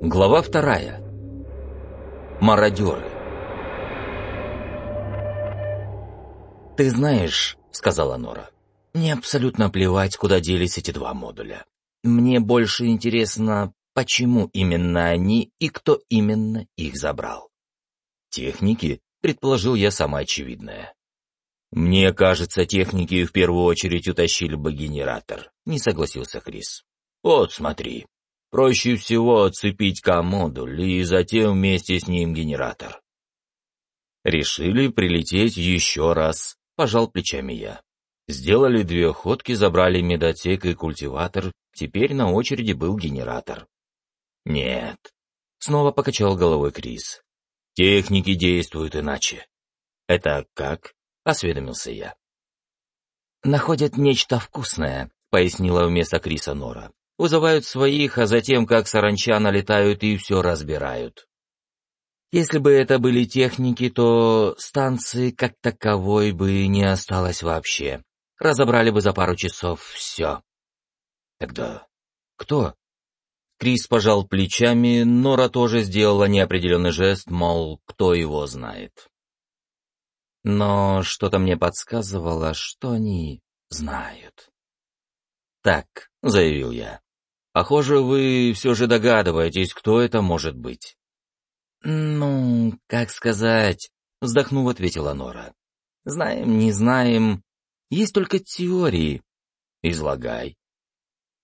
Глава вторая. Мародеры. «Ты знаешь», — сказала Нора, — «мне абсолютно плевать, куда делись эти два модуля. Мне больше интересно, почему именно они и кто именно их забрал». «Техники», — предположил я самое очевидное. «Мне кажется, техники в первую очередь утащили бы генератор», — не согласился Крис. «Вот, смотри. Проще всего отцепить К-модуль и затем вместе с ним генератор». Решили прилететь еще раз, пожал плечами я. Сделали две ходки, забрали медотек и культиватор, теперь на очереди был генератор. «Нет», — снова покачал головой Крис. «Техники действуют иначе». «Это как?» осведомился я. «Находят нечто вкусное», — пояснила вместо Криса Нора. «Вызывают своих, а затем, как саранча, налетают и все разбирают. Если бы это были техники, то станции как таковой бы не осталось вообще. Разобрали бы за пару часов все». «Тогда кто?» Крис пожал плечами, Нора тоже сделала неопределенный жест, мол, кто его знает. Но что-то мне подсказывало, что они знают. «Так», — заявил я, — «похоже, вы все же догадываетесь, кто это может быть». «Ну, как сказать», — вздохнув, ответила Нора. «Знаем, не знаем. Есть только теории. Излагай».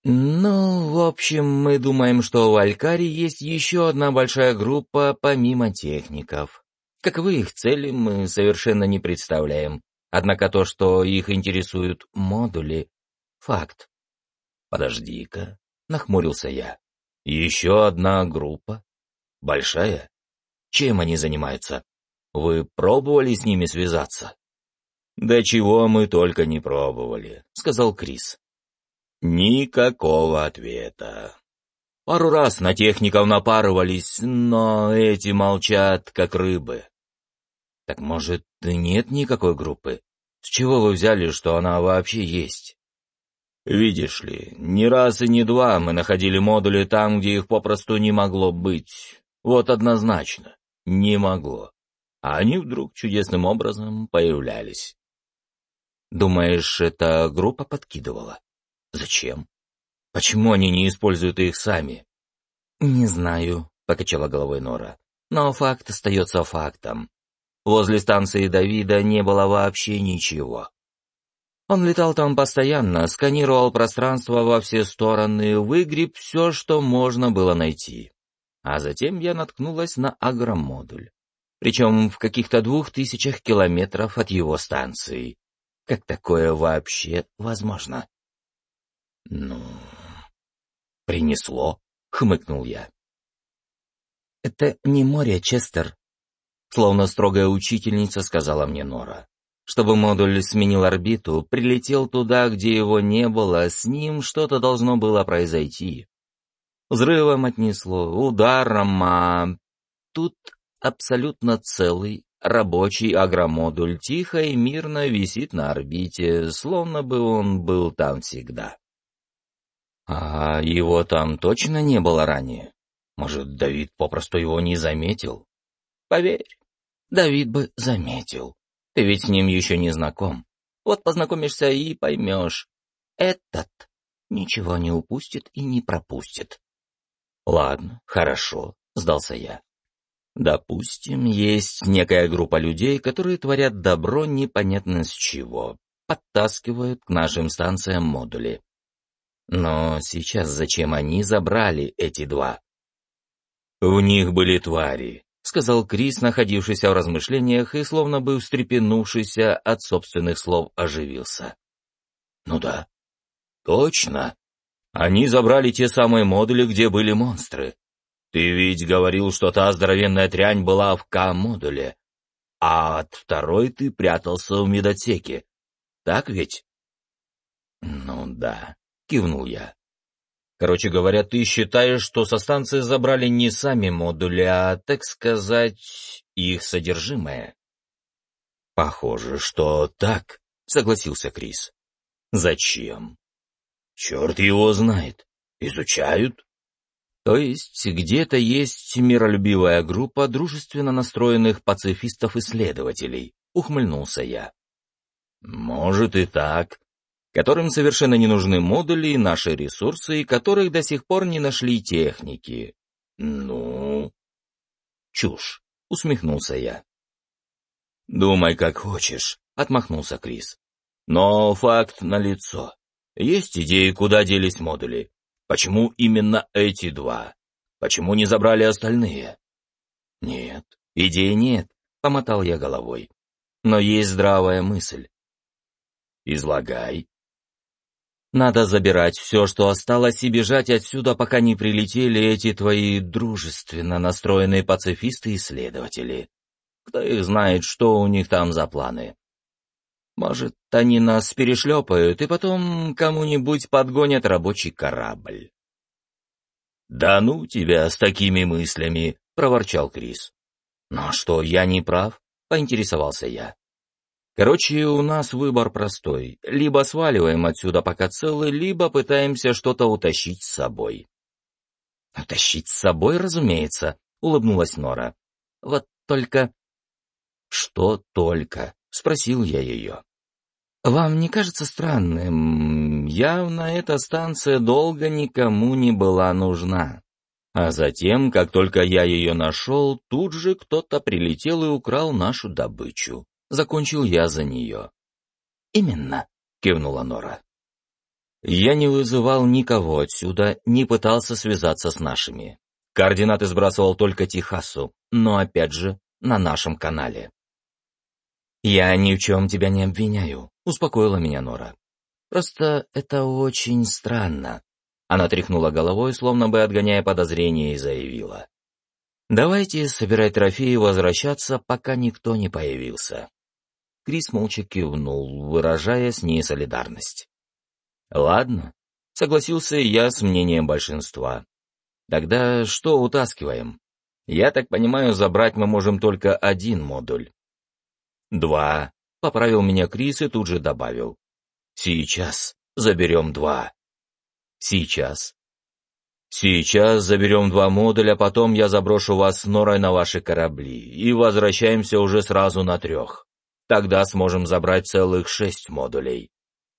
«Ну, в общем, мы думаем, что в Алькаре есть еще одна большая группа помимо техников. Каковы их цели, мы совершенно не представляем. Однако то, что их интересуют модули — факт. «Подожди-ка», — нахмурился я. «Еще одна группа? Большая? Чем они занимаются? Вы пробовали с ними связаться?» «Да чего мы только не пробовали», — сказал Крис. «Никакого ответа. Пару раз на техников напарывались, но эти молчат, как рыбы. Так может, нет никакой группы? С чего вы взяли, что она вообще есть? Видишь ли, ни раз и ни два мы находили модули там, где их попросту не могло быть. Вот однозначно, не могло. А они вдруг чудесным образом появлялись. Думаешь, эта группа подкидывала? Зачем? Почему они не используют их сами? Не знаю, покачала головой Нора. Но факт остается фактом. Возле станции Давида не было вообще ничего. Он летал там постоянно, сканировал пространство во все стороны, выгреб все, что можно было найти. А затем я наткнулась на агромодуль. Причем в каких-то двух тысячах километров от его станции. Как такое вообще возможно? Ну, принесло, хмыкнул я. Это не море, Честер, Словно строгая учительница сказала мне Нора. Чтобы модуль сменил орбиту, прилетел туда, где его не было, с ним что-то должно было произойти. Взрывом отнесло, ударом, а... Тут абсолютно целый рабочий агромодуль тихо и мирно висит на орбите, словно бы он был там всегда. А его там точно не было ранее? Может, Давид попросту его не заметил? Поверь, Давид бы заметил. Ты ведь с ним еще не знаком. Вот познакомишься и поймешь. Этот ничего не упустит и не пропустит. Ладно, хорошо, сдался я. Допустим, есть некая группа людей, которые творят добро непонятно с чего, подтаскивают к нашим станциям модули. Но сейчас зачем они забрали эти два? В них были твари, — сказал Крис, находившийся в размышлениях и, словно бы встрепенувшийся от собственных слов, оживился. «Ну да, точно. Они забрали те самые модули, где были монстры. Ты ведь говорил, что та здоровенная трянь была в К-модуле, а от второй ты прятался в медотеке. Так ведь?» «Ну да», — кивнул я. Короче говоря, ты считаешь, что со станции забрали не сами модули, а, так сказать, их содержимое? Похоже, что так, согласился Крис. Зачем? Черт его знает. Изучают. То есть где-то есть миролюбивая группа дружественно настроенных пацифистов-исследователей, ухмыльнулся я. Может и так, которым совершенно не нужны модули и наши ресурсы, и которых до сих пор не нашли техники. Ну... Чушь, усмехнулся я. Думай, как хочешь, отмахнулся Крис. Но факт налицо. Есть идеи, куда делись модули. Почему именно эти два? Почему не забрали остальные? Нет, идеи нет, помотал я головой. Но есть здравая мысль. Излагай. Надо забирать все, что осталось, и бежать отсюда, пока не прилетели эти твои дружественно настроенные пацифисты-исследователи. Кто их знает, что у них там за планы. Может, они нас перешлепают, и потом кому-нибудь подгонят рабочий корабль. «Да ну тебя с такими мыслями!» — проворчал Крис. «Ну что, я не прав?» — поинтересовался я. Короче, у нас выбор простой. Либо сваливаем отсюда пока целы, либо пытаемся что-то утащить с собой. «Утащить с собой, разумеется», — улыбнулась Нора. «Вот только...» «Что только?» — спросил я ее. «Вам не кажется странным? Явно эта станция долго никому не была нужна. А затем, как только я ее нашел, тут же кто-то прилетел и украл нашу добычу. Закончил я за нее. «Именно», — кивнула Нора. Я не вызывал никого отсюда, не пытался связаться с нашими. Координаты сбрасывал только Техасу, но опять же на нашем канале. «Я ни в чем тебя не обвиняю», — успокоила меня Нора. «Просто это очень странно». Она тряхнула головой, словно бы отгоняя подозрения, и заявила. «Давайте собирать трофеи и возвращаться, пока никто не появился». Крис молча кивнул, выражая с ней солидарность. «Ладно», — согласился я с мнением большинства. «Тогда что утаскиваем? Я так понимаю, забрать мы можем только один модуль». «Два», — поправил меня Крис и тут же добавил. «Сейчас заберем два». «Сейчас». «Сейчас заберем два модуля, потом я заброшу вас с Норой на ваши корабли и возвращаемся уже сразу на трех». Тогда сможем забрать целых шесть модулей.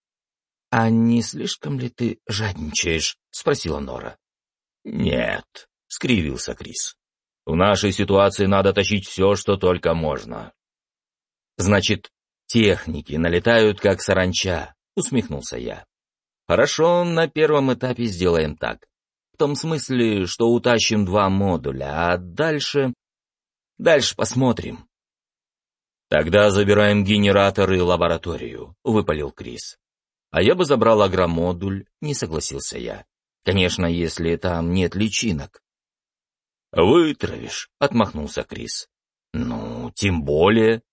— А не слишком ли ты жадничаешь? — спросила Нора. — Нет, — скривился Крис. — В нашей ситуации надо тащить все, что только можно. — Значит, техники налетают, как саранча, — усмехнулся я. — Хорошо, на первом этапе сделаем так. В том смысле, что утащим два модуля, а дальше... Дальше посмотрим. «Тогда забираем генератор и лабораторию», — выпалил Крис. «А я бы забрал агромодуль», — не согласился я. «Конечно, если там нет личинок». «Вытравишь», — отмахнулся Крис. «Ну, тем более».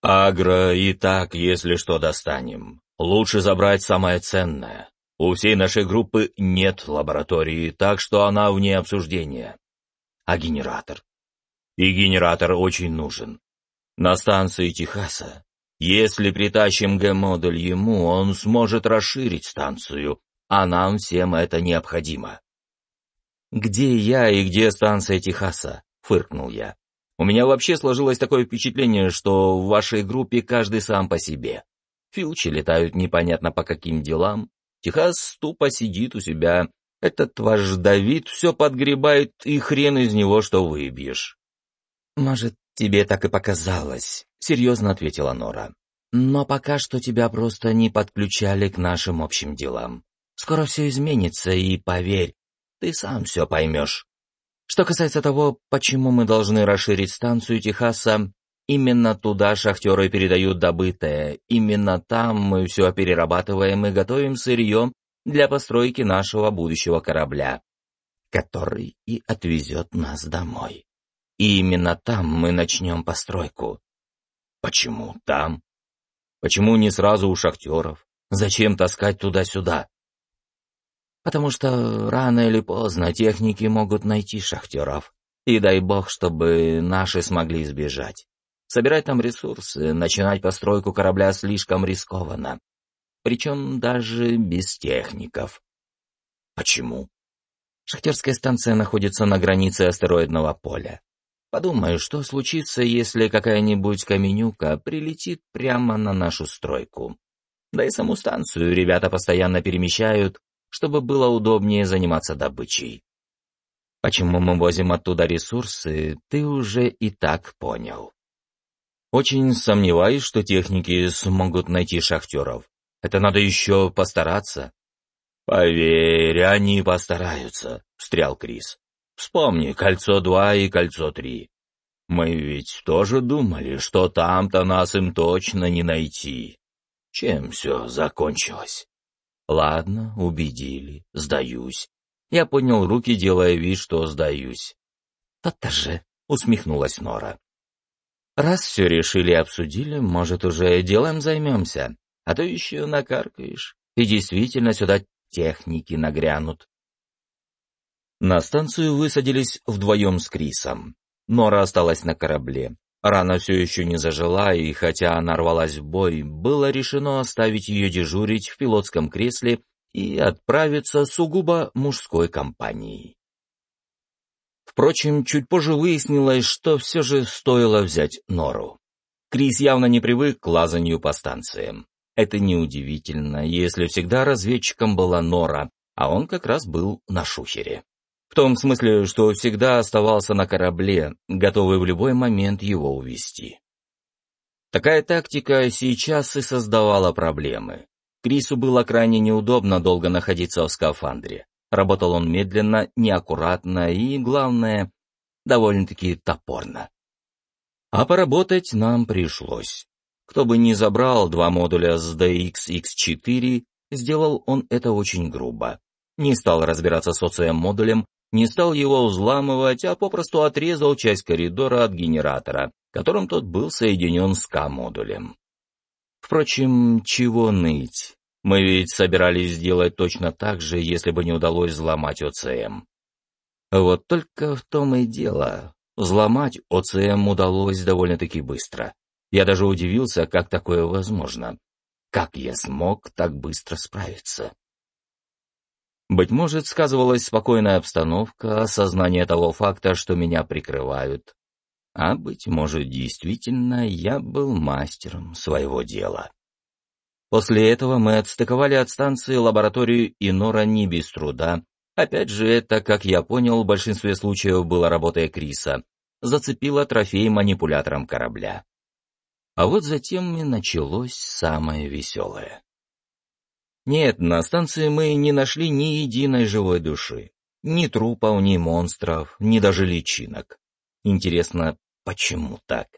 «Агро и так, если что, достанем. Лучше забрать самое ценное. У всей нашей группы нет лаборатории, так что она вне обсуждения. А генератор? И генератор очень нужен. На станции Техаса. Если притащим Г-модуль ему, он сможет расширить станцию, а нам всем это необходимо. «Где я и где станция Техаса?» — фыркнул я. «У меня вообще сложилось такое впечатление, что в вашей группе каждый сам по себе. Филчи летают непонятно по каким делам, Техас тупо сидит у себя, этот ваш Давид все подгребает, и хрен из него что выбьешь». «Может, «Тебе так и показалось», — серьезно ответила Нора. «Но пока что тебя просто не подключали к нашим общим делам. Скоро все изменится, и поверь, ты сам все поймешь. Что касается того, почему мы должны расширить станцию Техаса, именно туда шахтеры передают добытое, именно там мы все перерабатываем и готовим сырье для постройки нашего будущего корабля, который и отвезет нас домой. И именно там мы начнем постройку. Почему там? Почему не сразу у шахтеров? Зачем таскать туда-сюда? Потому что рано или поздно техники могут найти шахтеров. И дай бог, чтобы наши смогли сбежать. Собирать там ресурсы, начинать постройку корабля слишком рискованно. Причем даже без техников. Почему? Шахтерская станция находится на границе астероидного поля. Подумаю, что случится, если какая-нибудь каменюка прилетит прямо на нашу стройку. Да и саму станцию ребята постоянно перемещают, чтобы было удобнее заниматься добычей. Почему мы возим оттуда ресурсы, ты уже и так понял. Очень сомневаюсь, что техники смогут найти шахтеров. Это надо еще постараться. «Поверь, они постараются», — встрял Крис. «Вспомни, кольцо два и кольцо три. Мы ведь тоже думали, что там-то нас им точно не найти. Чем все закончилось?» «Ладно, убедили, сдаюсь». Я поднял руки, делая вид, что сдаюсь. «То-то же», — усмехнулась Нора. «Раз все решили и обсудили, может, уже делом займемся, а то еще накаркаешь. И действительно сюда техники нагрянут. На станцию высадились вдвоем с Крисом. Нора осталась на корабле. Рана все еще не зажила, и хотя она рвалась в бой, было решено оставить ее дежурить в пилотском кресле и отправиться сугубо мужской компанией. Впрочем, чуть позже выяснилось, что все же стоило взять Нору. Крис явно не привык к лазанию по станциям. Это неудивительно, если всегда разведчиком была Нора, а он как раз был на шухере. В том смысле, что всегда оставался на корабле, готовый в любой момент его увести. Такая тактика сейчас и создавала проблемы. Крису было крайне неудобно долго находиться в скафандре. Работал он медленно, неаккуратно и, главное, довольно-таки топорно. А поработать нам пришлось. Кто бы ни забрал два модуля с DXX4, сделал он это очень грубо. Не стал разбираться с ОЦМ-модулем, не стал его взламывать, а попросту отрезал часть коридора от генератора, которым тот был соединен с К-модулем. Впрочем, чего ныть? Мы ведь собирались сделать точно так же, если бы не удалось взломать ОЦМ. Вот только в том и дело. Взломать ОЦМ удалось довольно-таки быстро. Я даже удивился, как такое возможно. Как я смог так быстро справиться? Быть может, сказывалась спокойная обстановка, осознание того факта, что меня прикрывают. А, быть может, действительно, я был мастером своего дела. После этого мы отстыковали от станции лабораторию Инора не без труда. Опять же, это, как я понял, в большинстве случаев было работой Криса. Зацепила трофей манипулятором корабля. А вот затем и началось самое веселое. Нет, на станции мы не нашли ни единой живой души. Ни трупов, ни монстров, ни даже личинок. Интересно, почему так?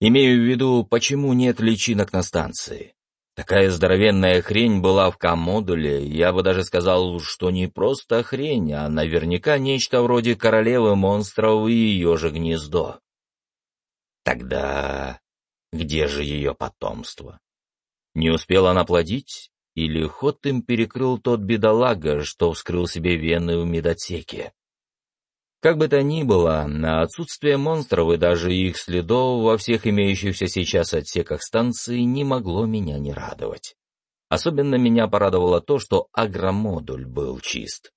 Имею в виду, почему нет личинок на станции. Такая здоровенная хрень была в К-модуле, я бы даже сказал, что не просто хрень, а наверняка нечто вроде королевы монстров и ее же гнездо. Тогда где же ее потомство? Не успела она плодить? Или ход им перекрыл тот бедолага, что вскрыл себе вены в медотеке? Как бы то ни было, на отсутствие монстров и даже их следов во всех имеющихся сейчас отсеках станции не могло меня не радовать. Особенно меня порадовало то, что агромодуль был чист.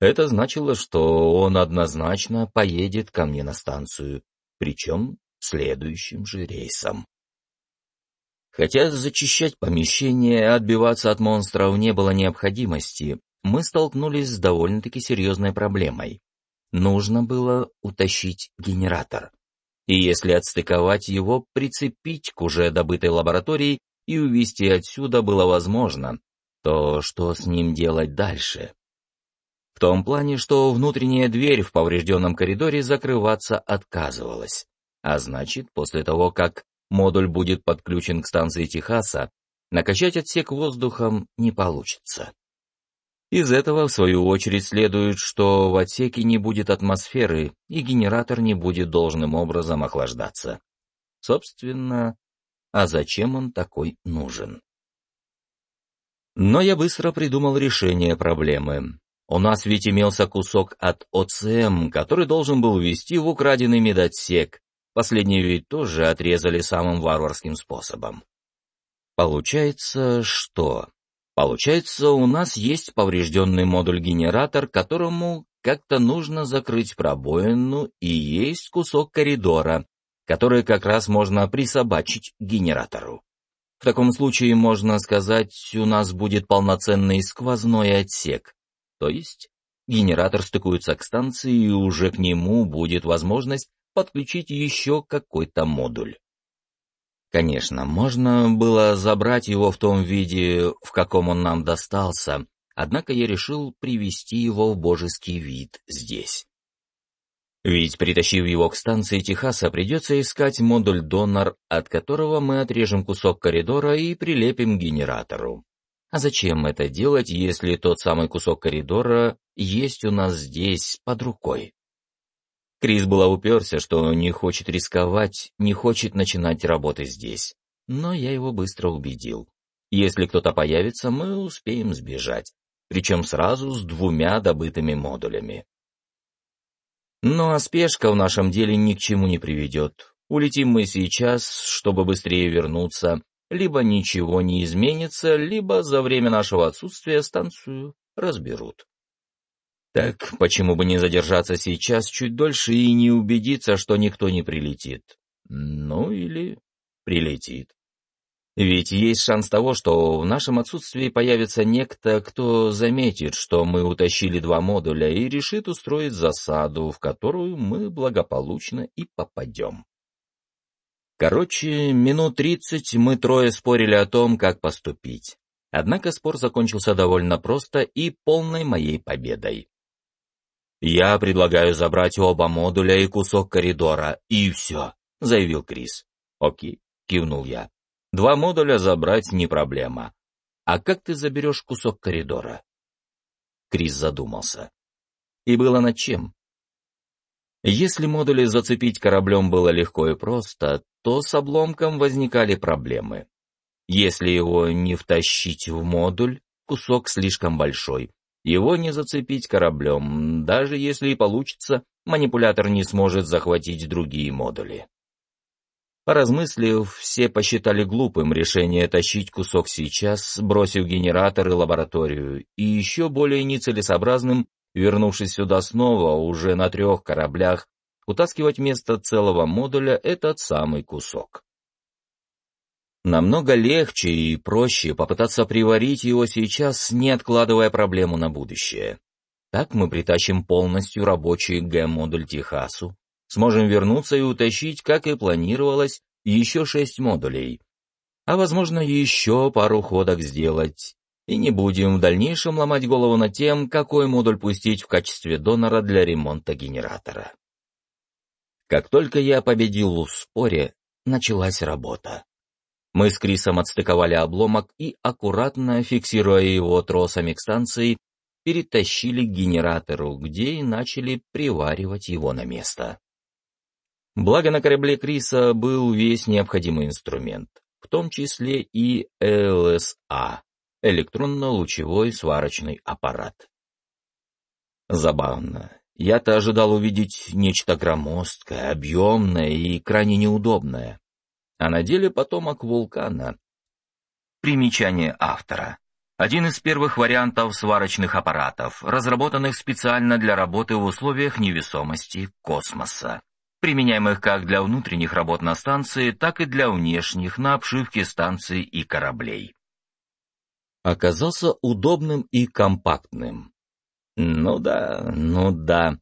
Это значило, что он однозначно поедет ко мне на станцию, причем следующим же рейсом. Хотя зачищать помещение и отбиваться от монстров не было необходимости, мы столкнулись с довольно-таки серьезной проблемой. Нужно было утащить генератор. И если отстыковать его, прицепить к уже добытой лаборатории и увезти отсюда было возможно, то что с ним делать дальше? В том плане, что внутренняя дверь в поврежденном коридоре закрываться отказывалась. А значит, после того, как модуль будет подключен к станции Техаса, накачать отсек воздухом не получится. Из этого, в свою очередь, следует, что в отсеке не будет атмосферы, и генератор не будет должным образом охлаждаться. Собственно, а зачем он такой нужен? Но я быстро придумал решение проблемы. У нас ведь имелся кусок от ОЦМ, который должен был ввести в украденный медотсек, Последние ведь тоже отрезали самым варварским способом. Получается, что Получается, у нас есть поврежденный модуль-генератор, которому как-то нужно закрыть пробоину, и есть кусок коридора, который как раз можно присобачить генератору. В таком случае, можно сказать, у нас будет полноценный сквозной отсек, то есть генератор стыкуется к станции, и уже к нему будет возможность подключить еще какой-то модуль. Конечно, можно было забрать его в том виде, в каком он нам достался, однако я решил привести его в божеский вид здесь. Ведь, притащив его к станции Техаса, придется искать модуль-донор, от которого мы отрежем кусок коридора и прилепим к генератору. А зачем это делать, если тот самый кусок коридора есть у нас здесь, под рукой? Крис была уперся, что не хочет рисковать, не хочет начинать работы здесь. Но я его быстро убедил. Если кто-то появится, мы успеем сбежать. Причем сразу с двумя добытыми модулями. Ну а спешка в нашем деле ни к чему не приведет. Улетим мы сейчас, чтобы быстрее вернуться. Либо ничего не изменится, либо за время нашего отсутствия станцию разберут. Так почему бы не задержаться сейчас чуть дольше и не убедиться, что никто не прилетит? Ну или прилетит. Ведь есть шанс того, что в нашем отсутствии появится некто, кто заметит, что мы утащили два модуля и решит устроить засаду, в которую мы благополучно и попадем. Короче, минут тридцать мы трое спорили о том, как поступить. Однако спор закончился довольно просто и полной моей победой. «Я предлагаю забрать оба модуля и кусок коридора, и все», — заявил Крис. «Окей», — кивнул я. «Два модуля забрать не проблема. А как ты заберешь кусок коридора?» Крис задумался. И было над чем. Если модули зацепить кораблем было легко и просто, то с обломком возникали проблемы. Если его не втащить в модуль, кусок слишком большой, его не зацепить кораблем, даже если и получится, манипулятор не сможет захватить другие модули. Поразмыслив, все посчитали глупым решение тащить кусок сейчас, бросив генератор и лабораторию, и еще более нецелесообразным, вернувшись сюда снова, уже на трех кораблях, утаскивать вместо целого модуля этот самый кусок. Намного легче и проще попытаться приварить его сейчас, не откладывая проблему на будущее. Так мы притащим полностью рабочий Г-модуль Техасу, сможем вернуться и утащить, как и планировалось, еще шесть модулей. А возможно, еще пару ходок сделать. И не будем в дальнейшем ломать голову над тем, какой модуль пустить в качестве донора для ремонта генератора. Как только я победил в споре, началась работа. Мы с Крисом отстыковали обломок и, аккуратно фиксируя его тросами к станции, перетащили к генератору, где и начали приваривать его на место. Благо на корабле Криса был весь необходимый инструмент, в том числе и ЛСА — электронно-лучевой сварочный аппарат. Забавно. Я-то ожидал увидеть нечто громоздкое, объемное и крайне неудобное а на деле потомок вулкана. Примечание автора. Один из первых вариантов сварочных аппаратов, разработанных специально для работы в условиях невесомости космоса, применяемых как для внутренних работ на станции, так и для внешних на обшивке станций и кораблей. Оказался удобным и компактным. Ну да, ну да.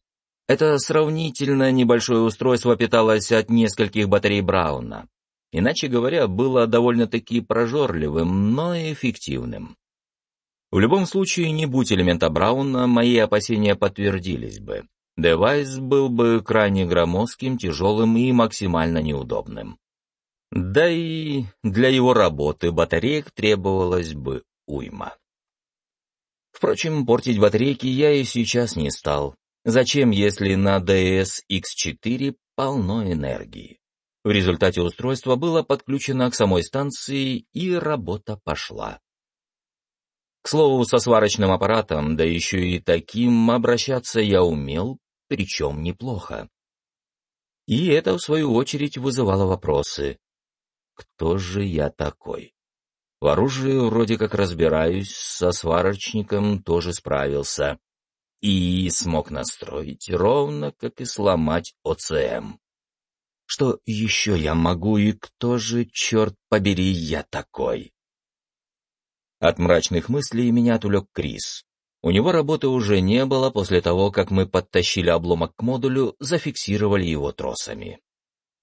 Это сравнительно небольшое устройство питалось от нескольких батарей Брауна. Иначе говоря, было довольно-таки прожорливым, но эффективным. В любом случае, не будь элемента Брауна, мои опасения подтвердились бы. Девайс был бы крайне громоздким, тяжелым и максимально неудобным. Да и для его работы батареек требовалось бы уйма. Впрочем, портить батарейки я и сейчас не стал. Зачем, если на DS X4 полно энергии? В результате устройство было подключено к самой станции, и работа пошла. К слову, со сварочным аппаратом, да еще и таким, обращаться я умел, причем неплохо. И это, в свою очередь, вызывало вопросы. Кто же я такой? В оружии вроде как разбираюсь, со сварочником тоже справился. И смог настроить ровно, как и сломать ОЦМ. Что еще я могу и кто же, черт побери, я такой? От мрачных мыслей меня отвлек Крис. У него работы уже не было после того, как мы подтащили обломок к модулю, зафиксировали его тросами.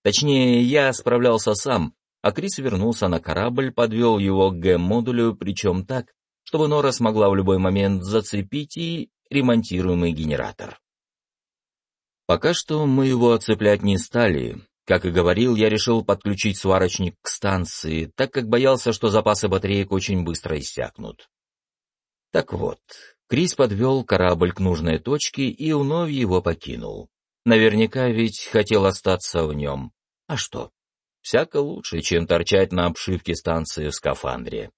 Точнее, я справлялся сам, а Крис вернулся на корабль, подвел его к Г-модулю, причем так, чтобы Нора смогла в любой момент зацепить и ремонтируемый генератор. Пока что мы его оцеплять не стали. Как и говорил, я решил подключить сварочник к станции, так как боялся, что запасы батареек очень быстро иссякнут. Так вот, Крис подвел корабль к нужной точке и вновь его покинул. Наверняка ведь хотел остаться в нем. А что? Всяко лучше, чем торчать на обшивке станции в скафандре.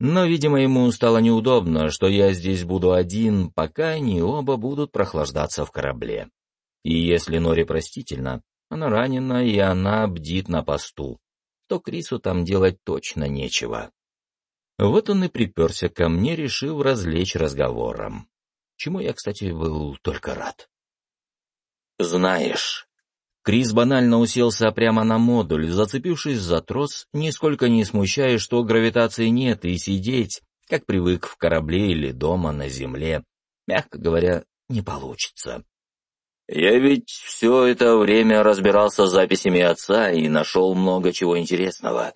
Но, видимо, ему стало неудобно, что я здесь буду один, пока они оба будут прохлаждаться в корабле. И если Нори простительно, она ранена, и она бдит на посту, то Крису там делать точно нечего. Вот он и приперся ко мне, решив развлечь разговором. Чему я, кстати, был только рад. «Знаешь, Крис банально уселся прямо на модуль, зацепившись за трос, нисколько не смущая, что гравитации нет, и сидеть, как привык в корабле или дома на земле, мягко говоря, не получится. Я ведь все это время разбирался с записями отца и нашел много чего интересного.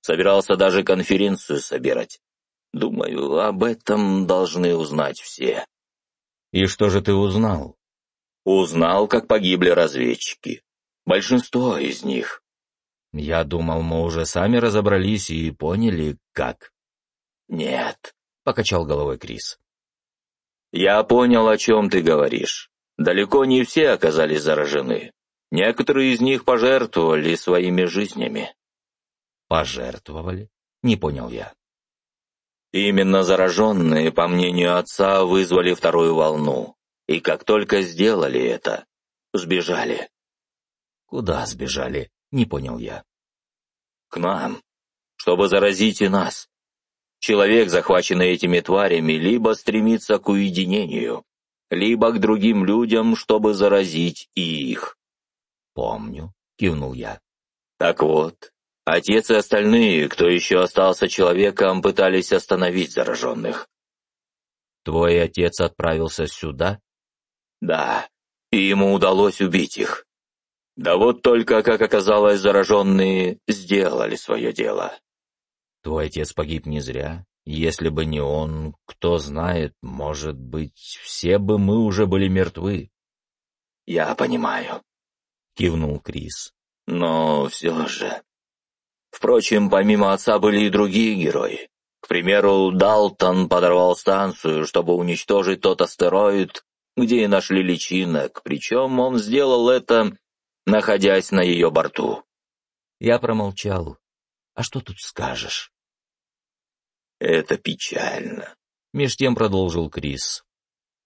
Собирался даже конференцию собирать. Думаю, об этом должны узнать все. И что же ты узнал? Узнал, как погибли разведчики. Большинство из них. Я думал, мы уже сами разобрались и поняли, как. Нет, покачал головой Крис. Я понял, о чем ты говоришь. Далеко не все оказались заражены. Некоторые из них пожертвовали своими жизнями. Пожертвовали? Не понял я. Именно зараженные, по мнению отца, вызвали вторую волну. И как только сделали это, сбежали. Куда сбежали? Не понял я. К нам, чтобы заразить и нас. Человек, захваченный этими тварями, либо стремится к уединению, либо к другим людям, чтобы заразить их. Помню, кивнул я. Так вот, отец и остальные, кто еще остался человеком, пытались остановить зараженных. Твой отец отправился сюда? Да, и ему удалось убить их. Да вот только, как оказалось, зараженные сделали свое дело. Твой отец погиб не зря. Если бы не он, кто знает, может быть, все бы мы уже были мертвы. Я понимаю, кивнул Крис. Но все же... Впрочем, помимо отца были и другие герои. К примеру, Далтон подорвал станцию, чтобы уничтожить тот астероид, где и нашли личинок, причем он сделал это находясь на ее борту. Я промолчал. А что тут скажешь? Это печально. Меж тем продолжил Крис.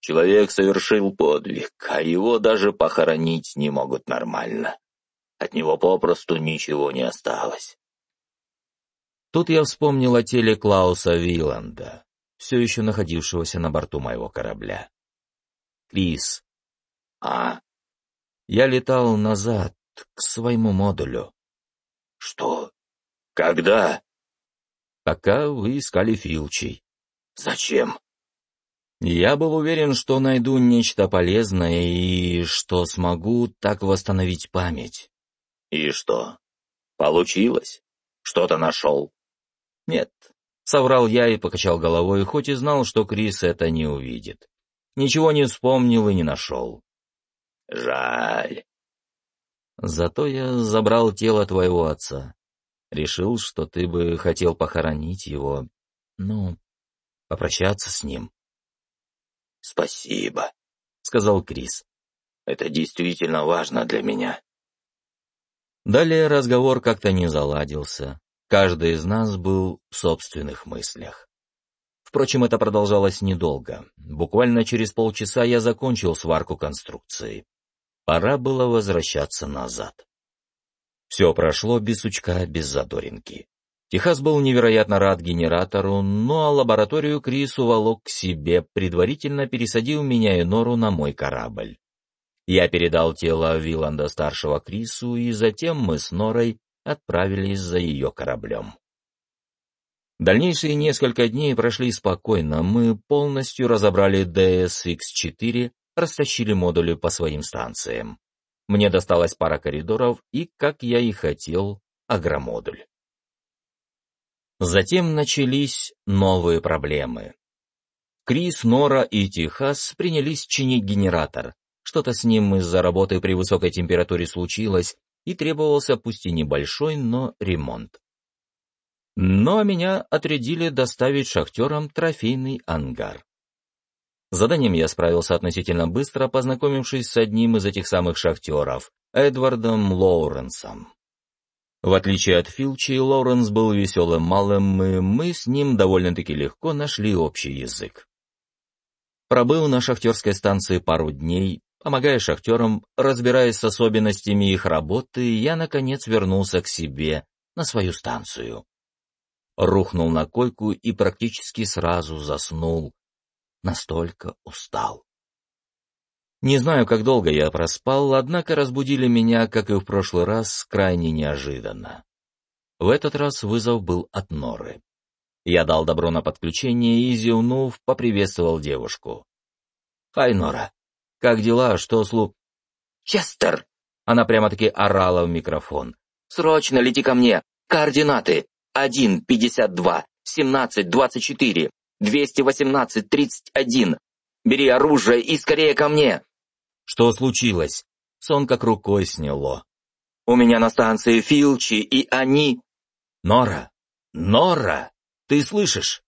Человек совершил подвиг, а его даже похоронить не могут нормально. От него попросту ничего не осталось. Тут я вспомнил о теле Клауса Виланда, все еще находившегося на борту моего корабля. Крис. А? Я летал назад, к своему модулю. Что? Когда? Пока вы искали Филчей. Зачем? Я был уверен, что найду нечто полезное и что смогу так восстановить память. И что? Получилось? Что-то нашел? Нет. Соврал я и покачал головой, хоть и знал, что Крис это не увидит. Ничего не вспомнил и не нашел. Жаль. Зато я забрал тело твоего отца. Решил, что ты бы хотел похоронить его, ну, попрощаться с ним. Спасибо, сказал Крис. Это действительно важно для меня. Далее разговор как-то не заладился. Каждый из нас был в собственных мыслях. Впрочем, это продолжалось недолго. Буквально через полчаса я закончил сварку конструкции. Пора было возвращаться назад. Все прошло без сучка, без задоринки. Техас был невероятно рад генератору, а лабораторию Крис уволок к себе, предварительно пересадил меня и Нору на мой корабль. Я передал тело Виланда-старшего Крису, и затем мы с Норой отправились за ее кораблем. Дальнейшие несколько дней прошли спокойно, мы полностью разобрали DSX-4, растащили модули по своим станциям. Мне досталась пара коридоров и, как я и хотел, агромодуль. Затем начались новые проблемы. Крис, Нора и Техас принялись чинить генератор. Что-то с ним из-за работы при высокой температуре случилось, и требовался пусть и небольшой, но ремонт. Но меня отрядили доставить шахтерам трофейный ангар. Заданием я справился относительно быстро, познакомившись с одним из этих самых шахтеров, Эдвардом Лоуренсом. В отличие от Филчи, Лоуренс был веселым малым, и мы с ним довольно-таки легко нашли общий язык. Пробыл на шахтерской станции пару дней, помогая шахтерам, разбираясь с особенностями их работы, я, наконец, вернулся к себе, на свою станцию. Рухнул на койку и практически сразу заснул. Настолько устал. Не знаю, как долго я проспал, однако разбудили меня, как и в прошлый раз, крайне неожиданно. В этот раз вызов был от Норы. Я дал добро на подключение и, зевнув, поприветствовал девушку. «Хай, Нора! Как дела? Что слу...» «Честер!» Она прямо-таки орала в микрофон. «Срочно лети ко мне! Координаты! 1, 52, 17, 24, 218, 31. Бери оружие и скорее ко мне!» Что случилось? Сон как рукой сняло. У меня на станции Филчи, и они... Нора! Нора! Ты слышишь?